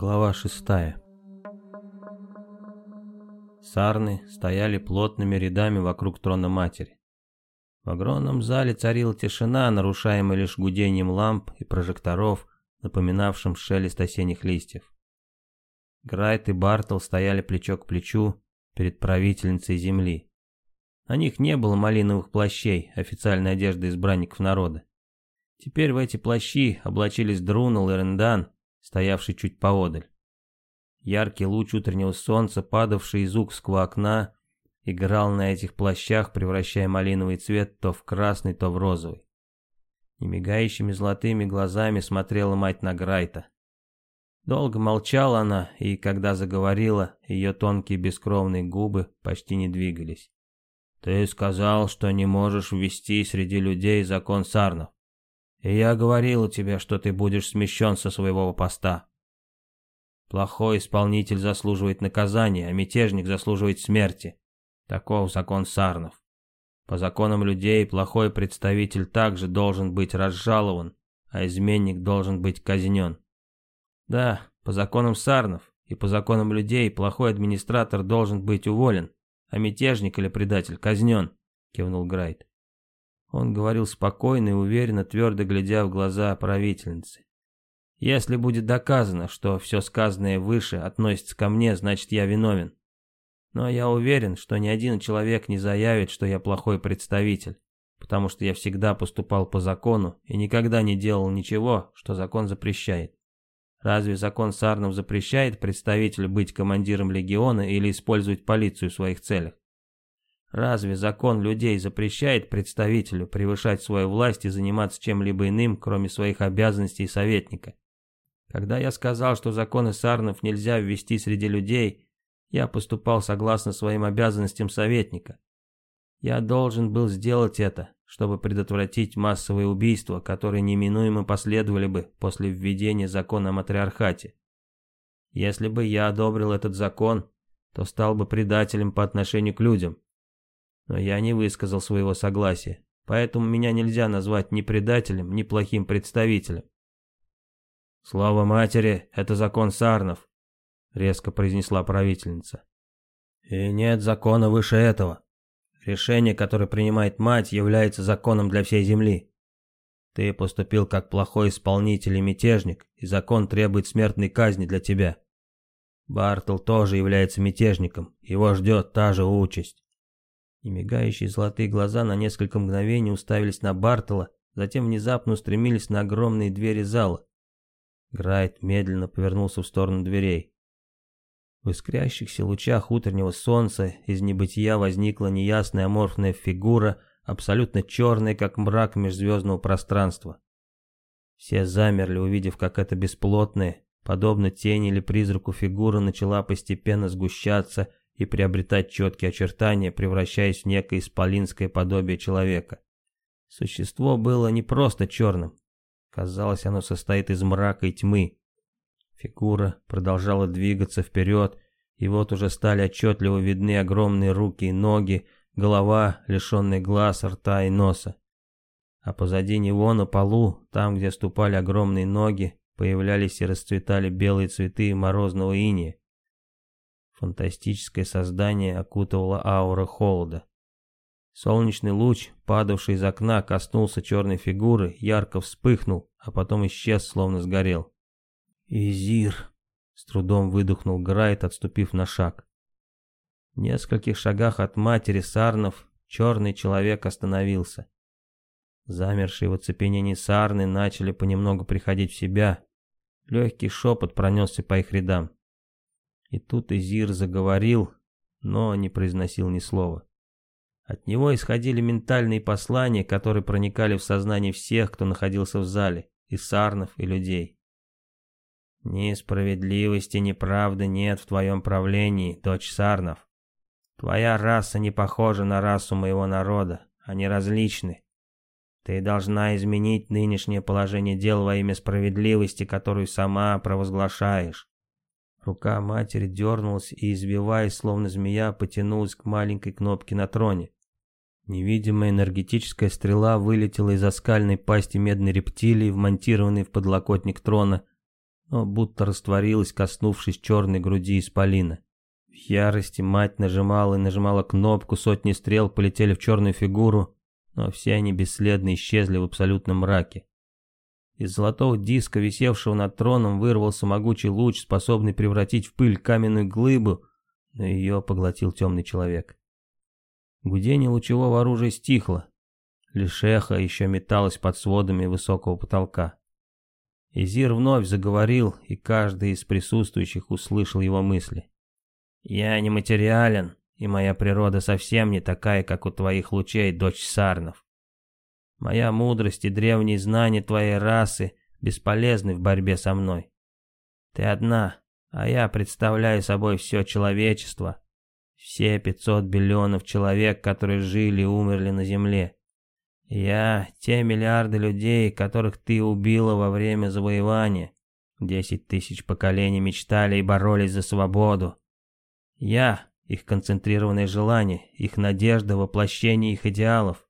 Глава шестая. Сарны стояли плотными рядами вокруг трона матери. В огромном зале царила тишина, нарушаемая лишь гудением ламп и прожекторов, напоминавшим шелест осенних листьев. Грайт и Бартл стояли плечо к плечу перед правительницей земли. На них не было малиновых плащей, официальной одежды избранников народа. Теперь в эти плащи облачились Друнул и Рендан, стоявший чуть поодаль. Яркий луч утреннего солнца, падавший из узкого окна, играл на этих плащах, превращая малиновый цвет то в красный, то в розовый. Немигающими золотыми глазами смотрела мать на Грайта. Долго молчала она, и когда заговорила, ее тонкие бескровные губы почти не двигались. «Ты сказал, что не можешь ввести среди людей закон сарнов. Я говорил тебе, что ты будешь смещен со своего поста. Плохой исполнитель заслуживает наказания, а мятежник заслуживает смерти. Таков закон Сарнов. По законам людей плохой представитель также должен быть разжалован, а изменник должен быть казнен. Да, по законам Сарнов и по законам людей плохой администратор должен быть уволен, а мятежник или предатель казнен, кивнул Грайт. Он говорил спокойно и уверенно, твердо глядя в глаза правительницы. «Если будет доказано, что все сказанное выше относится ко мне, значит я виновен. Но я уверен, что ни один человек не заявит, что я плохой представитель, потому что я всегда поступал по закону и никогда не делал ничего, что закон запрещает. Разве закон Сарнов запрещает представителю быть командиром легиона или использовать полицию в своих целях? Разве закон людей запрещает представителю превышать свою власть и заниматься чем-либо иным, кроме своих обязанностей советника? Когда я сказал, что законы Сарнов нельзя ввести среди людей, я поступал согласно своим обязанностям советника. Я должен был сделать это, чтобы предотвратить массовые убийства, которые неминуемо последовали бы после введения закона о матриархате. Если бы я одобрил этот закон, то стал бы предателем по отношению к людям, но я не высказал своего согласия, поэтому меня нельзя назвать ни предателем, ни плохим представителем. «Слава матери, это закон Сарнов», — резко произнесла правительница. «И нет закона выше этого. Решение, которое принимает мать, является законом для всей земли. Ты поступил как плохой исполнитель и мятежник, и закон требует смертной казни для тебя. Бартл тоже является мятежником, его ждет та же участь. И мигающие золотые глаза на несколько мгновений уставились на Бартола, затем внезапно устремились на огромные двери зала. Грайт медленно повернулся в сторону дверей. В искрящихся лучах утреннего солнца из небытия возникла неясная аморфная фигура, абсолютно черная, как мрак межзвездного пространства. Все замерли, увидев, как эта бесплотная, подобно тени или призраку фигура начала постепенно сгущаться и приобретать четкие очертания, превращаясь в некое исполинское подобие человека. Существо было не просто черным. Казалось, оно состоит из мрака и тьмы. Фигура продолжала двигаться вперед, и вот уже стали отчетливо видны огромные руки и ноги, голова, лишенная глаз, рта и носа. А позади него на полу, там, где ступали огромные ноги, появлялись и расцветали белые цветы морозного иния. Фантастическое создание окутывало аура холода. Солнечный луч, падавший из окна, коснулся черной фигуры, ярко вспыхнул, а потом исчез, словно сгорел. «Изир!» — с трудом выдохнул Грайт, отступив на шаг. В нескольких шагах от матери Сарнов черный человек остановился. Замершие в оцепенении Сарны начали понемногу приходить в себя. Легкий шепот пронесся по их рядам. И тут Изир заговорил, но не произносил ни слова. От него исходили ментальные послания, которые проникали в сознание всех, кто находился в зале, и сарнов, и людей. «Ни справедливости, ни правды нет в твоем правлении, дочь сарнов. Твоя раса не похожа на расу моего народа, они различны. Ты должна изменить нынешнее положение дел во имя справедливости, которую сама провозглашаешь. Рука матери дернулась и, избиваясь, словно змея, потянулась к маленькой кнопке на троне. Невидимая энергетическая стрела вылетела из оскальной пасти медной рептилии, вмонтированной в подлокотник трона, но будто растворилась, коснувшись черной груди исполина. В ярости мать нажимала и нажимала кнопку, сотни стрел полетели в черную фигуру, но все они бесследно исчезли в абсолютном мраке. Из золотого диска, висевшего над троном, вырвался могучий луч, способный превратить в пыль каменную глыбу, но ее поглотил темный человек. Гудение лучевого оружия стихло. Лишь эхо еще металось под сводами высокого потолка. Изир вновь заговорил, и каждый из присутствующих услышал его мысли. «Я нематериален, и моя природа совсем не такая, как у твоих лучей, дочь Сарнов. Моя мудрость и древние знания твоей расы бесполезны в борьбе со мной. Ты одна, а я представляю собой все человечество, все 500 биллионов человек, которые жили и умерли на Земле. Я — те миллиарды людей, которых ты убила во время завоевания. Десять тысяч поколений мечтали и боролись за свободу. Я — их концентрированное желание, их надежда, воплощение их идеалов.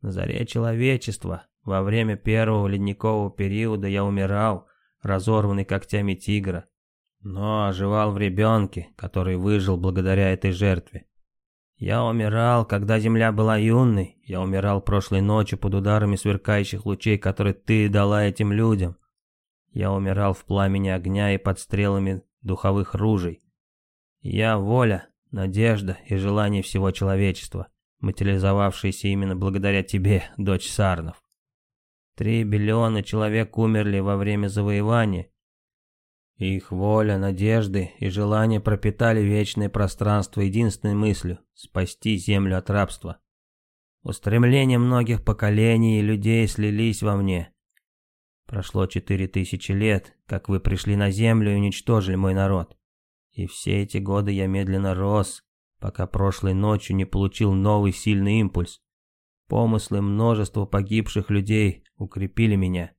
На заре человечества, во время первого ледникового периода я умирал, разорванный когтями тигра, но оживал в ребенке, который выжил благодаря этой жертве. Я умирал, когда земля была юной, я умирал прошлой ночью под ударами сверкающих лучей, которые ты дала этим людям. Я умирал в пламени огня и под стрелами духовых ружей. Я воля, надежда и желание всего человечества материализовавшиеся именно благодаря тебе, дочь Сарнов. Три биллиона человек умерли во время завоевания. Их воля, надежды и желание пропитали вечное пространство единственной мыслью – спасти землю от рабства. Устремления многих поколений и людей слились во мне. Прошло четыре тысячи лет, как вы пришли на землю и уничтожили мой народ. И все эти годы я медленно рос, пока прошлой ночью не получил новый сильный импульс. Помыслы множества погибших людей укрепили меня.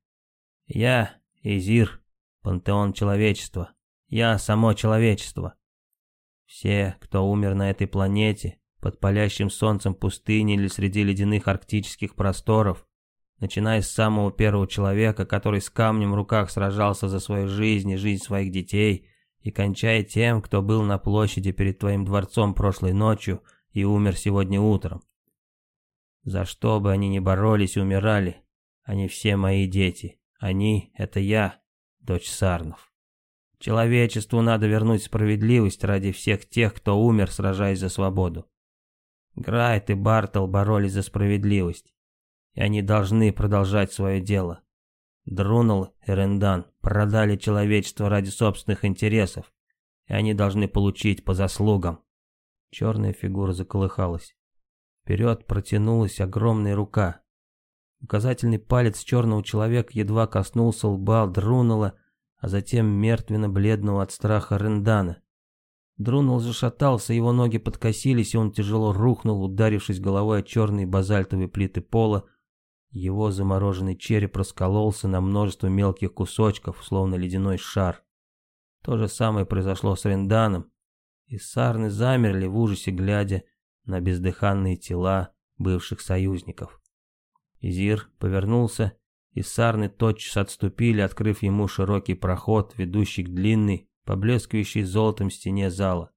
Я Изир, пантеон человечества. Я само человечество. Все, кто умер на этой планете, под палящим солнцем пустыни или среди ледяных арктических просторов, начиная с самого первого человека, который с камнем в руках сражался за свою жизнь и жизнь своих детей, и кончая тем, кто был на площади перед твоим дворцом прошлой ночью и умер сегодня утром. За что бы они ни боролись и умирали, они все мои дети. Они — это я, дочь Сарнов. Человечеству надо вернуть справедливость ради всех тех, кто умер, сражаясь за свободу. Грайт и Бартл боролись за справедливость, и они должны продолжать свое дело. Друнул и Рендан продали человечество ради собственных интересов, и они должны получить по заслугам. Черная фигура заколыхалась. Вперед протянулась огромная рука. Указательный палец черного человека едва коснулся лба Друнула, а затем мертвенно-бледного от страха Рендана. Друнул зашатался, его ноги подкосились, и он тяжело рухнул, ударившись головой о черные базальтовые плиты пола, его замороженный череп раскололся на множество мелких кусочков, словно ледяной шар. То же самое произошло с Ренданом, и сарны замерли в ужасе, глядя на бездыханные тела бывших союзников. Изир повернулся, и сарны тотчас отступили, открыв ему широкий проход, ведущий к длинной, поблескивающей золотом стене зала.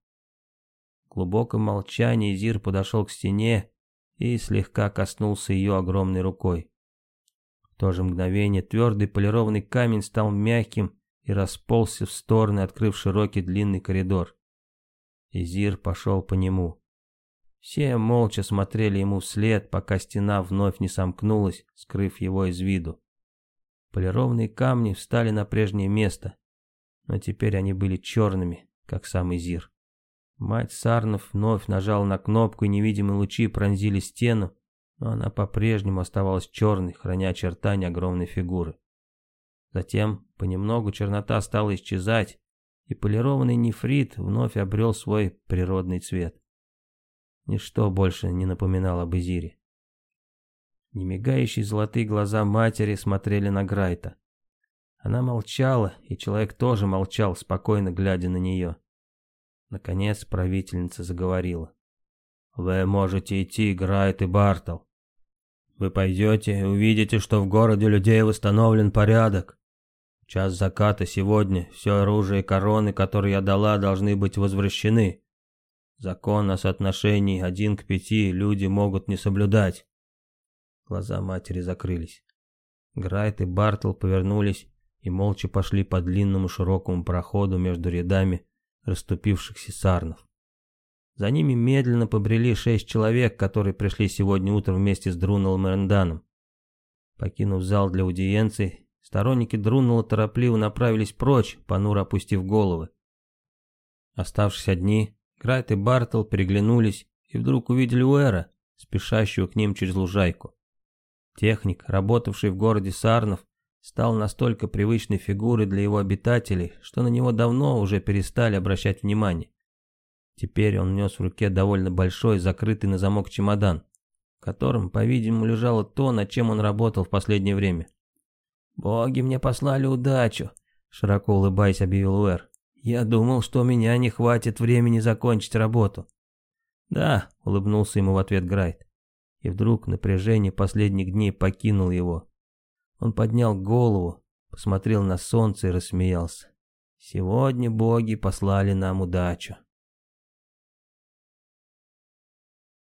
В глубоком молчании Изир подошел к стене и слегка коснулся ее огромной рукой. В то же мгновение твердый полированный камень стал мягким и расползся в стороны, открыв широкий длинный коридор. Изир пошел по нему. Все молча смотрели ему вслед, пока стена вновь не сомкнулась, скрыв его из виду. Полированные камни встали на прежнее место, но теперь они были черными, как сам Изир. Мать Сарнов вновь нажала на кнопку, и невидимые лучи пронзили стену, но она по-прежнему оставалась черной, храня очертания огромной фигуры. Затем понемногу чернота стала исчезать, и полированный нефрит вновь обрел свой природный цвет. Ничто больше не напоминало об Изире. Немигающие золотые глаза матери смотрели на Грайта. Она молчала, и человек тоже молчал, спокойно глядя на нее. Наконец правительница заговорила. «Вы можете идти, Грайт и Бартл. Вы пойдете и увидите, что в городе людей восстановлен порядок. Час заката сегодня все оружие и короны, которые я дала, должны быть возвращены. Закон о соотношении один к пяти люди могут не соблюдать. Глаза матери закрылись. Грайт и Бартл повернулись и молча пошли по длинному широкому проходу между рядами расступившихся сарнов. За ними медленно побрели шесть человек, которые пришли сегодня утром вместе с Друналом и Энданом. Покинув зал для аудиенции, сторонники Друнала торопливо направились прочь, понуро опустив головы. Оставшись одни, Грайт и Бартл переглянулись и вдруг увидели Уэра, спешащего к ним через лужайку. Техник, работавший в городе Сарнов, стал настолько привычной фигурой для его обитателей, что на него давно уже перестали обращать внимание. Теперь он нес в руке довольно большой, закрытый на замок чемодан, в котором, по-видимому, лежало то, над чем он работал в последнее время. «Боги мне послали удачу», — широко улыбаясь, объявил Уэр. «Я думал, что у меня не хватит времени закончить работу». «Да», — улыбнулся ему в ответ Грайт. И вдруг напряжение последних дней покинул его. Он поднял голову, посмотрел на солнце и рассмеялся. «Сегодня боги послали нам удачу».